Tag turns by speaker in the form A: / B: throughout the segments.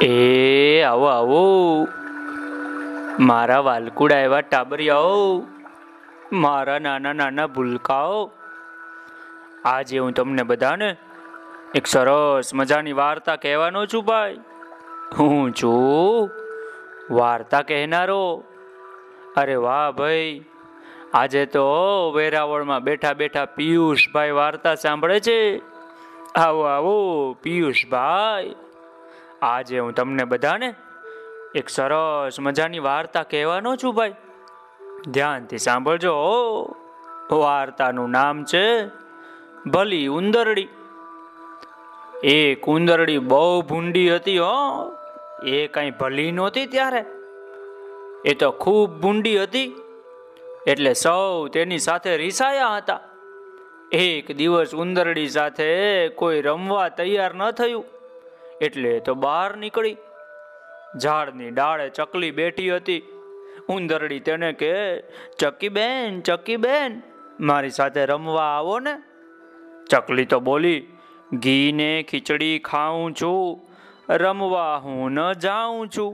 A: એ, આવો આવો. મારા વાલકુડા એવા ટાબરિયાઓ. મારા નાના નાના ભૂલકાઓ. આજે હું તમને બધાને એક સરસ મજાની વાર્તા કહેવાનો છું ભાઈ. હું છું વાર્તા કહેનારો. અરે વાહ ભાઈ. આજે તો વેરાવળમાં બેઠા બેઠા પિયુષભાઈ વાર્તા સાંભળે છે. આવો આવો, પિયુષભાઈ. આજે હું તમને બધાને એક સરસ મજાની વાર્તા કહેવાનો છું ભાઈ. ધ્યાનથી સાંભળજો. વાર્તાનું નામ છે ભલી ઉંદરડી. એક ઉંદરડી બહુ ભૂંડી હતી, હો. એ કઈ ભલી નહોતી ત્યારે. એ તો ખૂબ ભૂંડી હતી. એટલે સૌ તેની સાથે રીસાયા હતા. એક દિવસ ઉંદરડી સાથે કોઈ રમવા તૈયાર ન થયું. એટલે તો બહાર નીકળી. ઝાડની ડાળે ચકલી બેઠી હતી. ઉંદરડી તેને કે ચકી બેન ચકી બેન મારી સાથે રમવા આવો ને. ચકલી તો બોલી ઘી ને ખીચડી ખાઉં છું, રમવા હું ન જાઉં છું.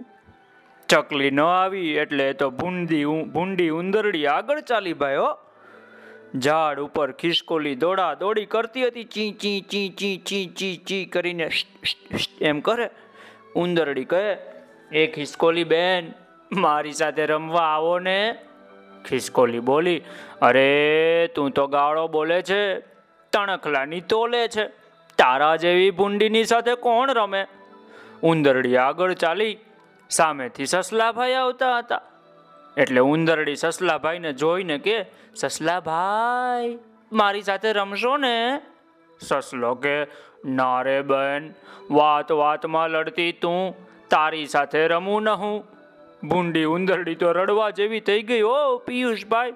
A: ચકલી ન આવી એટલે તો ભૂંડી ભૂંડી ઉંદરડી આગળ ચાલી ભાઈ હો ઝાડ ઉપર ખિસકોલી દોડા દોડી કરતી હતી, ચી ચી ચી ચી ચી ચી ચી કરીને એમ કરે. ઉંદરડી કહે, એ ખિસકોલી બેન, મારી સાથે રમવા આવો ને. ખિસકોલી બોલી, અરે, તું તો ગાળો બોલે છે, તણખલાની તોલે છે, તારા જેવી ભૂંડીની સાથે કોણ રમે? ઉંદરડી આગળ ચાલી, સામેથી સસલાભાઈ આવતા હતા. એટલે ઉંદરડી સસલાભાઈને જોઈને કે, સસલાભાઈ, મારી સાથે રમશો ને? સસલો કે, ના રે વાત વાતમાં લડતી તું, તારી સાથે રમું ન હું ભૂંડી ઉંદરડી તો રડવા જેવી થઈ ગઈ, ઓ પિયુષભાઈ,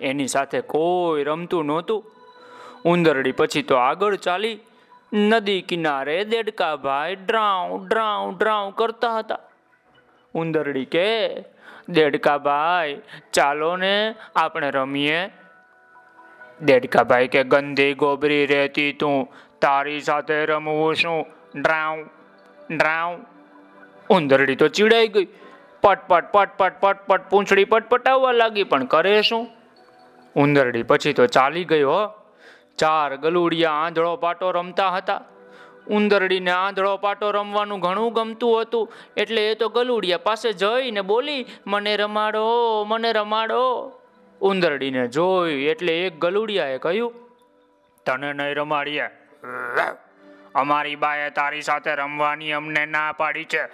A: એની સાથે કોઈ રમતું નહોતું. ઉંદરડી પછી તો આગળ ચાલી, નદી કિનારે દેડકાભાઈ ડ્રાઉ ડ્રાઉ ડ્રાઉ કરતા હતા. ઉંદરડી કે, દેડકાભાઈ, ચાલો ને આપણે રમીએ. દેડકાભાઈ કે, ગંદી ગોબરી રહેતી તું, તારી સાથે રમવું શું? ડ્રાઉ ડ્રાઉ. ઉંદરડી તો ચીડાઈ ગઈ. પટ પટ પટ પટ પટ પટ, પૂંછડી પટપટાવવા લાગી, પણ કરે શું? ઉંદરડી પછી તો ચાલી ગયો ચાર ગલુડિયા આંધળો પાટો રમતા હતા. ઉંદરડીને આંધળો પાટો રમવાનું ઘણું ગમતું હતું. એટલે એ તો ગલુડિયા પાસે જઈને બોલી, મને રમાડો મને રમાડો. ઉંદરડીને જોઈ એટલે એક ગલુડિયાએ કહ્યું, તને નહીં રમાડીએ. અમારી બાએ તારી સાથે રમવાની અમને ના પાડી છે.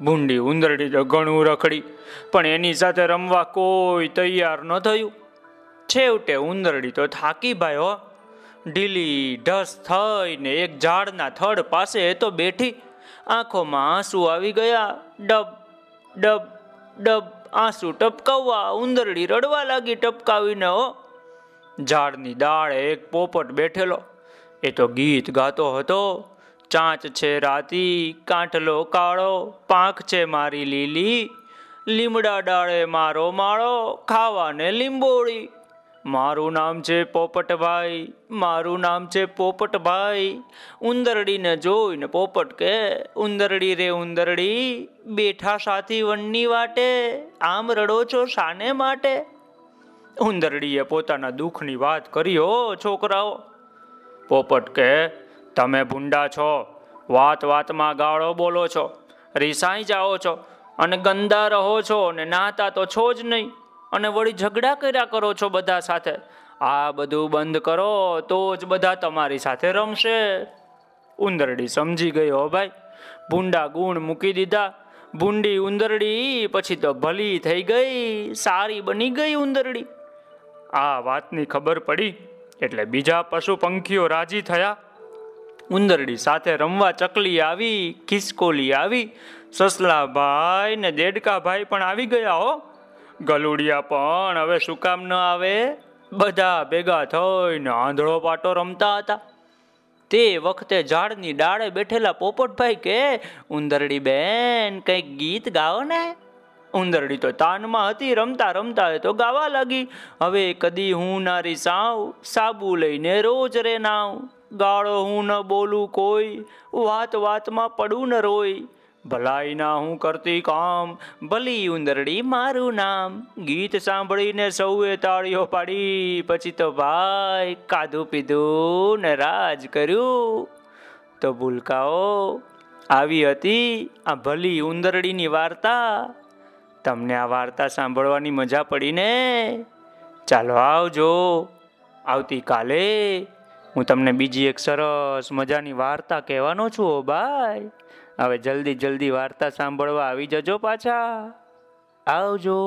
A: ભૂંડી ઉંદરડી તો ઘણું રખડી, પણ એની સાથે રમવા કોઈ તૈયાર ન થયું. છેવટે ઉંદરડી તો થાકી ભાઈ હો. ઢીલી ઢસ થઈને એક ઝાડના થડ પાસે તો બેઠી. આંખોમાં આંસુ આવી ગયા. ડબ ડબ ડબ, આંસુ ટપકાવવા, ઉંદરડી રડવા લાગી ટપકાવીને હો ઝાડની દાળે એક પોપટ બેઠેલો. એ તો ગીત ગાતો હતો. ચાંચ છે રાતી, કાંઠલો કાળો, પાંખ છે મારી લીલી. લીમડા ડાળે મારો માળો, ખાવાને લીંબોળી. મારું નામ છે પોપટભાઈ, મારું નામ છે પોપટભાઈ. ઉંદરડીને જોઈને પોપટ કે ઉંદરડી રે ઉંદરડી, બેઠા સાથી વનની વાટે, આમ રડો છો શાને માટે? ઉંદરડીએ પોતાના દુઃખની વાત કરી, હો છોકરાઓ. પોપટ કે તમે ભૂંડા છો, વાત વાતમાં ગાળો બોલો છો, રીસાઈ જાઓ છો અને ગંદા રહો છો ને નાતા તો છો જ નહીં. અને વળી ઝઘડા કર્યા કરો છો બધા સાથે. આ બધું બંધ કરો, તો જ બધા તમારી સાથે રમશે. ઉંદરડી સમજી ગયો ભાઈ. ભૂંડા ગુણ મૂકી દીધા. ભૂંડી ઉંદરડી, પછી તો ભલી થઈ ગઈ, સારી બની ગઈ ઉંદરડી. આ વાતની ખબર પડી, એટલે બીજા પશુ પંખીઓ રાજી થયા. ઉંદરડી સાથે રમવા ચકલી આવી, ખિસકોલી આવી. સસલાભાઈ ને દેડકાભાઈ પણ આવી ગયા હો. ગલુડિયા, પણ હવે શું કામ ન આવે? બધા ભેગા થઈને આંધળો પાટો રમતા હતા. તે વખતે ઝાડની ડાળે બેઠેલા પોપટભાઈ કે, ઉંદરડી બેન, કંઈક ગીત ગાઓ ને. ઉંદરડી તો તાનમાં હતી, રમતા રમતા તો ગાવા લાગી. હવે કદી હું નારી સાવ સાબુ લઈને રોજ રે નાવ ગાળો હું ન બોલું કોઈ, વાત વાતમાં પડું ન રોય. ભલાઈ ના હું કરતી કામ, ભલી ઉંદરડી મારું નામ. ગીત સાંભળીને સૌએ તાળીઓ પાડી, પછી તો ભાઈ કાધું પીધું ને રાજ કર્યું. તો ભૂલકાઓ, આવી હતી આ ભલી ઉંદરડીની વાર્તા. તમને આ વાર્તા સાંભળવાની મજા પડીને? ચાલો આવજો, આવતીકાલે હું તમને બીજી એક સરસ મજાની વાર્તા કહેવાનો છું, ઓ ભાઈ. હવે જલ્દી જલ્દી વાર્તા સાંભળવા આવી જજો પાછા. આવજો.